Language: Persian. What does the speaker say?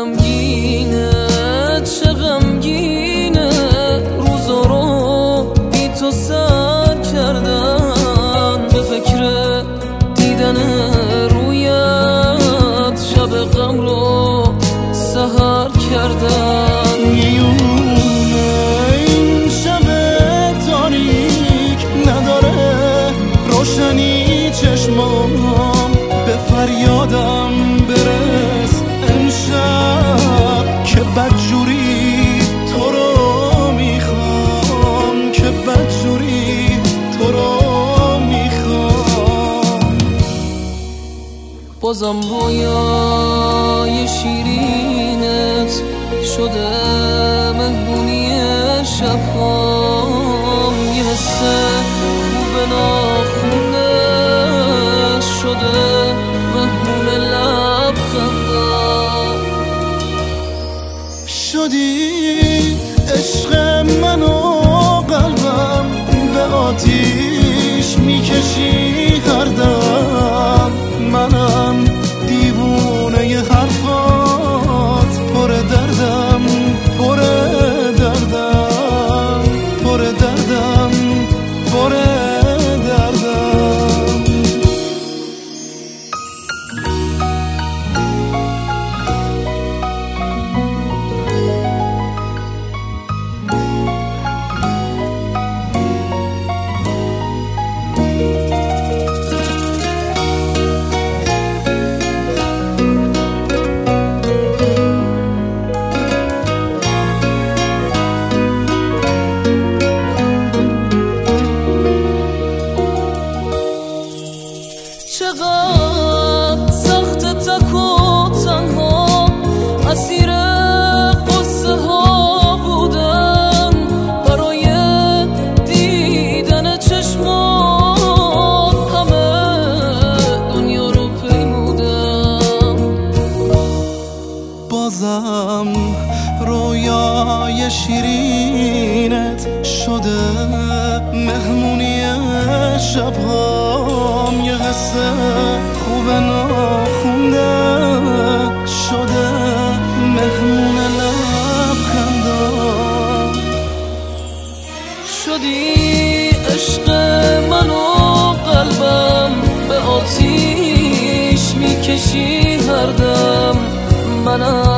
غمگینه چه غمگینه. روزا رو بی تو سر کردم به فکر دیدن رویت شب غم رو سهر کردن. میونه این شب تاریک نداره روشنی چشمام. به فریادم بازم رویای شیرینت شده مهمونی شبهام یه حس خوب ناخونه شده مهمون لبخندم شدی عشق منو قلبم به آتیش. بازم رویای شیرینت شده. مهمونی شبهام یه حس خوب ناخونده شده. مهمون لبخندام شدی عشق من و قلبم به آتیش می‌کشی هر دم. منم